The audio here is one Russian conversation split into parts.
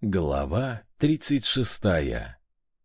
Глава 36.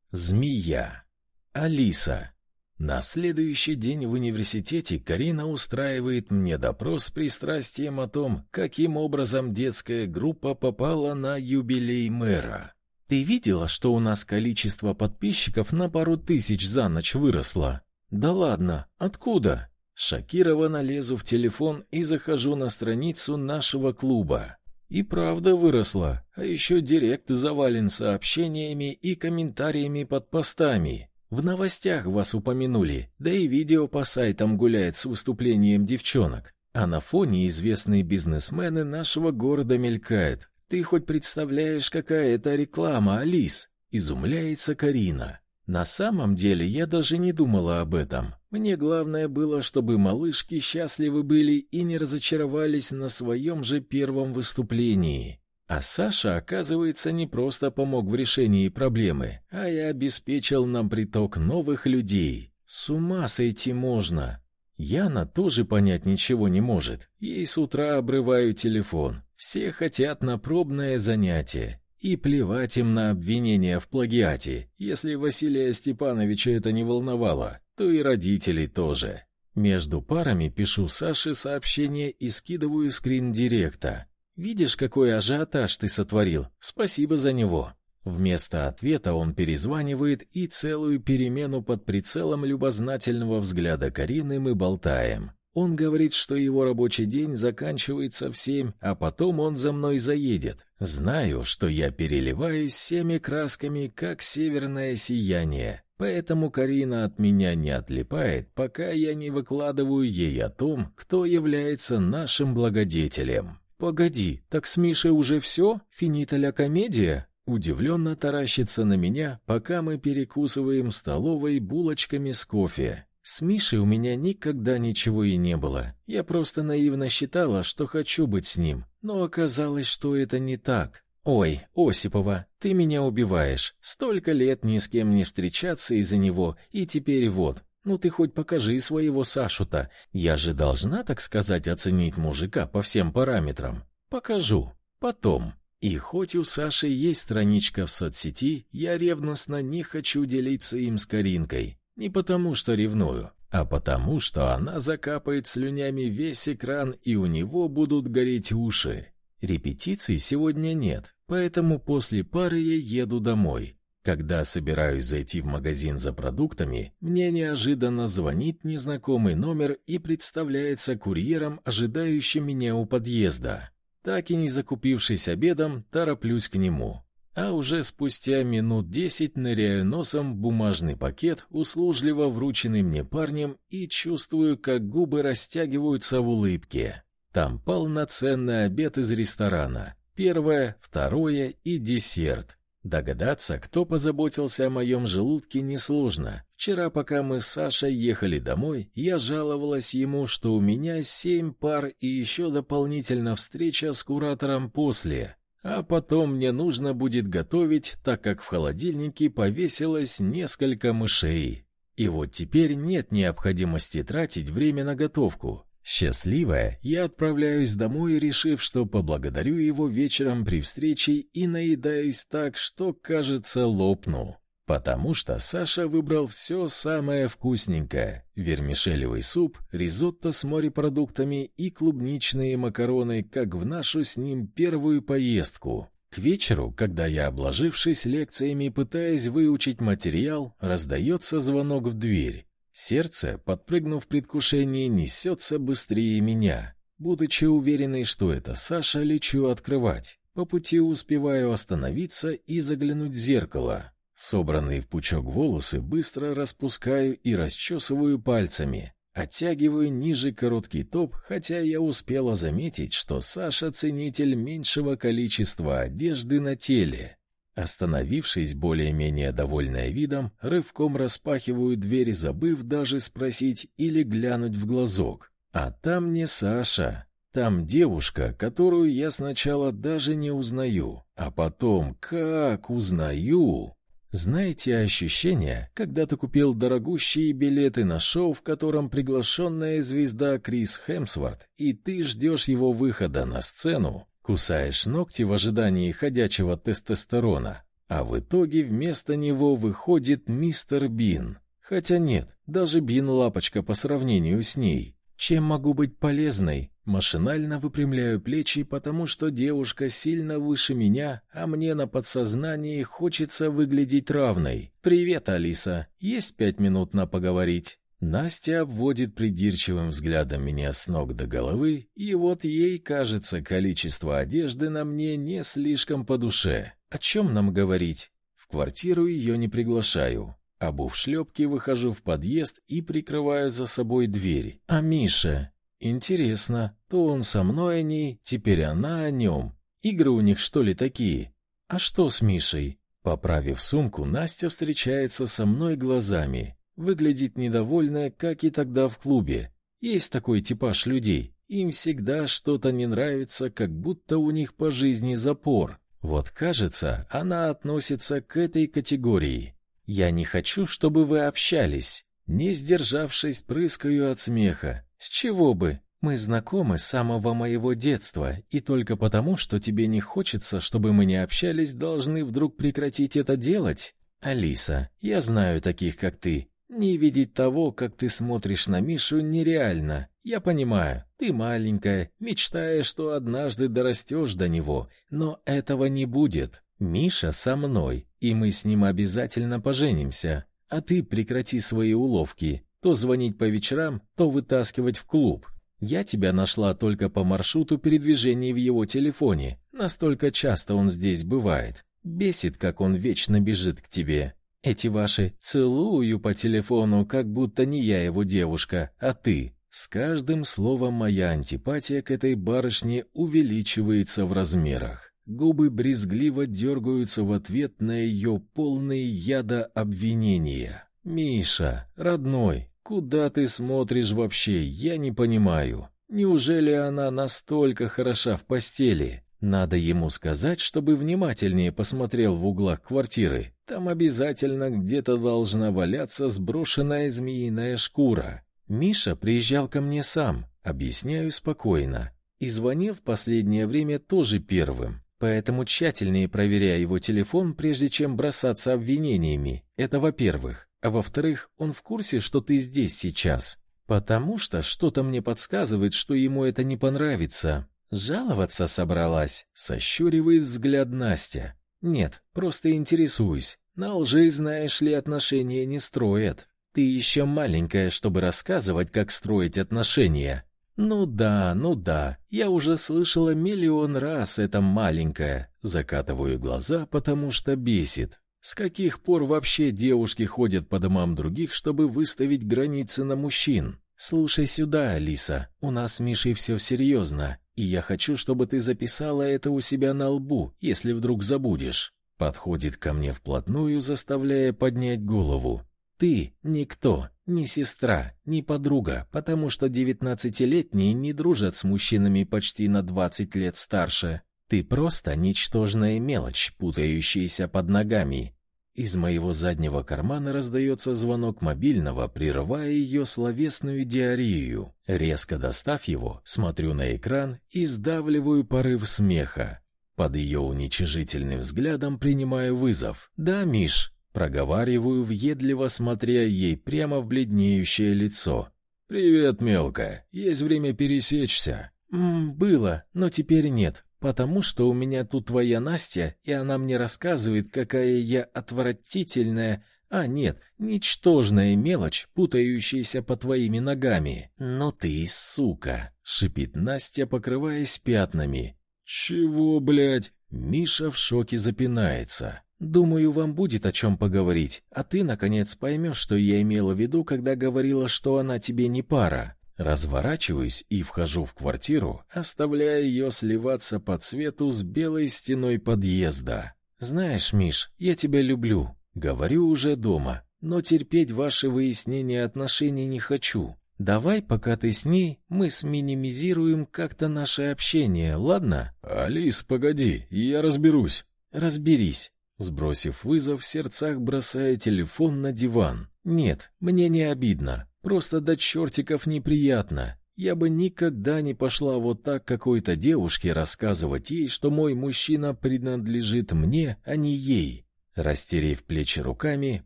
Змея. Алиса. На следующий день в университете Карина устраивает мне допрос с пристрастием о том, каким образом детская группа попала на юбилей мэра. Ты видела, что у нас количество подписчиков на пару тысяч за ночь выросло? Да ладно, откуда? Шокированно лезу в телефон и захожу на страницу нашего клуба. И правда выросла, а еще директ завален сообщениями и комментариями под постами. В новостях вас упомянули, да и видео по сайтам гуляет с выступлением девчонок. А на фоне известные бизнесмены нашего города мелькают. Ты хоть представляешь, какая это реклама, Алис? Изумляется Карина. На самом деле я даже не думала об этом. Мне главное было, чтобы малышки счастливы были и не разочаровались на своем же первом выступлении. А Саша, оказывается, не просто помог в решении проблемы, а и обеспечил нам приток новых людей. С ума сойти можно. Яна тоже понять ничего не может. Ей с утра обрываю телефон. Все хотят на пробное занятие. И плевать им на обвинения в плагиате. Если Василия Степановича это не волновало, то и родителей тоже. Между парами пишу Саше сообщение и скидываю скрин директа. Видишь, какой ажиотаж ты сотворил? Спасибо за него. Вместо ответа он перезванивает, и целую перемену под прицелом любознательного взгляда Карины мы болтаем. Он говорит, что его рабочий день заканчивается в семь, а потом он за мной заедет. Знаю, что я переливаюсь всеми красками, как северное сияние. Поэтому Карина от меня не отлипает, пока я не выкладываю ей о том, кто является нашим благодетелем. Погоди, так с Мишей уже все? Финита комедия? Удивленно таращится на меня, пока мы перекусываем столовой булочками с кофе. С Мишей у меня никогда ничего и не было. Я просто наивно считала, что хочу быть с ним, но оказалось, что это не так. Ой, Осипова, ты меня убиваешь. Столько лет ни с кем не встречаться из-за него, и теперь вот. Ну ты хоть покажи своего Сашу-то. Я же должна, так сказать, оценить мужика по всем параметрам. Покажу. Потом. И хоть у Саши есть страничка в соцсети, я ревностно не хочу делиться им с Каринкой. Не потому, что ревную, а потому, что она закапает слюнями весь экран, и у него будут гореть уши. Репетиций сегодня нет, поэтому после пары я еду домой. Когда собираюсь зайти в магазин за продуктами, мне неожиданно звонит незнакомый номер и представляется курьером, ожидающим меня у подъезда. Так и не закупившись обедом, тороплюсь к нему а уже спустя минут десять ныряю носом в бумажный пакет, услужливо врученный мне парнем, и чувствую, как губы растягиваются в улыбке. Там полноценный обед из ресторана. Первое, второе и десерт. Догадаться, кто позаботился о моем желудке, несложно. Вчера, пока мы с Сашей ехали домой, я жаловалась ему, что у меня семь пар и еще дополнительно встреча с куратором после. А потом мне нужно будет готовить, так как в холодильнике повесилось несколько мышей. И вот теперь нет необходимости тратить время на готовку. Счастливая, я отправляюсь домой, решив, что поблагодарю его вечером при встрече и наедаюсь так, что, кажется, лопну. Потому что Саша выбрал все самое вкусненькое: вермишелевый суп, ризотто с морепродуктами и клубничные макароны, как в нашу с ним первую поездку. К вечеру, когда я, обложившись лекциями, пытаясь выучить материал, раздается звонок в дверь. Сердце, подпрыгнув в предвкушении, несется быстрее меня. Будучи уверенной, что это Саша, лечу открывать. По пути успеваю остановиться и заглянуть в зеркало. Собранные в пучок волосы быстро распускаю и расчесываю пальцами. Оттягиваю ниже короткий топ, хотя я успела заметить, что Саша ценитель меньшего количества одежды на теле. Остановившись более-менее довольная видом, рывком распахиваю дверь, забыв даже спросить или глянуть в глазок. А там не Саша, там девушка, которую я сначала даже не узнаю, а потом как узнаю. Знаете ощущение, когда ты купил дорогущие билеты на шоу, в котором приглашенная звезда Крис Хемсворт, и ты ждешь его выхода на сцену, Кусаешь ногти в ожидании ходячего тестостерона, а в итоге вместо него выходит мистер Бин. Хотя нет, даже Бин лапочка по сравнению с ней. Чем могу быть полезной? Машинально выпрямляю плечи, потому что девушка сильно выше меня, а мне на подсознании хочется выглядеть равной. Привет, Алиса. Есть пять минут на поговорить. Настя обводит придирчивым взглядом меня с ног до головы, и вот ей, кажется, количество одежды на мне не слишком по душе. О чем нам говорить? В квартиру ее не приглашаю. Обув шлепки, выхожу в подъезд и прикрываю за собой дверь. А Миша? Интересно, то он со мной о ней, теперь она о нем. Игры у них что ли такие? А что с Мишей? Поправив сумку, Настя встречается со мной глазами. Выглядит недовольная, как и тогда в клубе. Есть такой типаж людей. Им всегда что-то не нравится, как будто у них по жизни запор. Вот, кажется, она относится к этой категории. Я не хочу, чтобы вы общались. Не сдержавшись, прыскаю от смеха. С чего бы? Мы знакомы с самого моего детства, и только потому, что тебе не хочется, чтобы мы не общались, должны вдруг прекратить это делать? Алиса, я знаю таких, как ты. Не видеть того, как ты смотришь на Мишу, нереально. Я понимаю, ты маленькая, мечтаешь, что однажды дорастешь до него, но этого не будет. Миша со мной, и мы с ним обязательно поженимся. А ты прекрати свои уловки. То звонить по вечерам, то вытаскивать в клуб. Я тебя нашла только по маршруту передвижения в его телефоне. Настолько часто он здесь бывает. Бесит, как он вечно бежит к тебе. Эти ваши «целую по телефону», как будто не я его девушка, а ты. С каждым словом моя антипатия к этой барышне увеличивается в размерах. Губы брезгливо дергаются в ответ на ее полные яда обвинения. «Миша, родной, куда ты смотришь вообще? Я не понимаю. Неужели она настолько хороша в постели? Надо ему сказать, чтобы внимательнее посмотрел в углах квартиры. Там обязательно где-то должна валяться сброшенная змеиная шкура. Миша приезжал ко мне сам, объясняю спокойно, и звонил в последнее время тоже первым. Поэтому тщательнее проверяй его телефон, прежде чем бросаться обвинениями. Это во-первых. А во-вторых, он в курсе, что ты здесь сейчас. Потому что что-то мне подсказывает, что ему это не понравится. Жаловаться собралась, сощуривает взгляд Настя. Нет, просто интересуюсь. На лжи, знаешь ли, отношения не строят. Ты еще маленькая, чтобы рассказывать, как строить отношения. Ну да, ну да, я уже слышала миллион раз это маленькое. Закатываю глаза, потому что бесит. С каких пор вообще девушки ходят по домам других, чтобы выставить границы на мужчин? Слушай сюда, Алиса, у нас с Мишей все серьезно, и я хочу, чтобы ты записала это у себя на лбу, если вдруг забудешь. Подходит ко мне вплотную, заставляя поднять голову. Ты никто, ни сестра, ни подруга, потому что девятнадцатилетние не дружат с мужчинами почти на двадцать лет старше. Ты просто ничтожная мелочь, путающаяся под ногами. Из моего заднего кармана раздается звонок мобильного, прерывая ее словесную диарею. Резко достав его, смотрю на экран и сдавливаю порыв смеха. Под ее уничижительным взглядом принимаю вызов. «Да, Миш, Проговариваю въедливо, смотря ей прямо в бледнеющее лицо. «Привет, мелкая. Есть время пересечься?» «М было, но теперь нет, потому что у меня тут твоя Настя, и она мне рассказывает, какая я отвратительная, а нет, ничтожная мелочь, путающаяся по твоими ногами. Но ты сука!» — шипит Настя, покрываясь пятнами. «Чего, блядь?» Миша в шоке запинается. Думаю, вам будет о чем поговорить, а ты наконец поймешь, что я имела в виду, когда говорила, что она тебе не пара. Разворачиваюсь и вхожу в квартиру, оставляя ее сливаться по цвету с белой стеной подъезда. Знаешь, Миш, я тебя люблю, говорю уже дома, но терпеть ваши выяснения отношений не хочу. Давай, пока ты с ней, мы сминимизируем как-то наше общение, ладно? Алис, погоди, я разберусь. Разберись. Сбросив вызов, в сердцах бросая телефон на диван. Нет, мне не обидно, просто до чертиков неприятно. Я бы никогда не пошла вот так какой-то девушке рассказывать ей, что мой мужчина принадлежит мне, а не ей. Растерев плечи руками,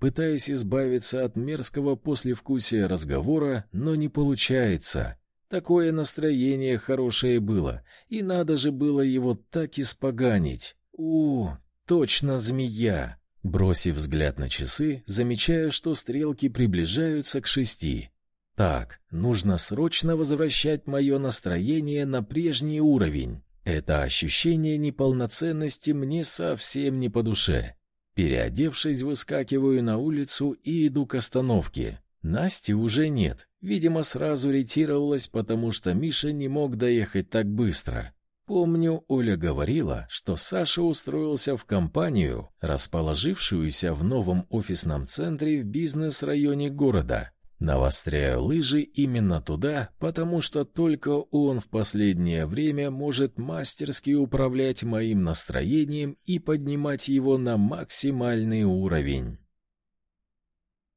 пытаюсь избавиться от мерзкого послевкусия разговора, но не получается. Такое настроение хорошее было, и надо же было его так испоганить. У, точно змея. Бросив взгляд на часы, замечаю, что стрелки приближаются к шести. Так, нужно срочно возвращать мое настроение на прежний уровень. Это ощущение неполноценности мне совсем не по душе. Переодевшись, выскакиваю на улицу и иду к остановке. Насти уже нет. Видимо, сразу ретировалась, потому что Миша не мог доехать так быстро. Помню, Оля говорила, что Саша устроился в компанию, расположившуюся в новом офисном центре в бизнес-районе города. Навостряю лыжи именно туда, потому что только он в последнее время может мастерски управлять моим настроением и поднимать его на максимальный уровень.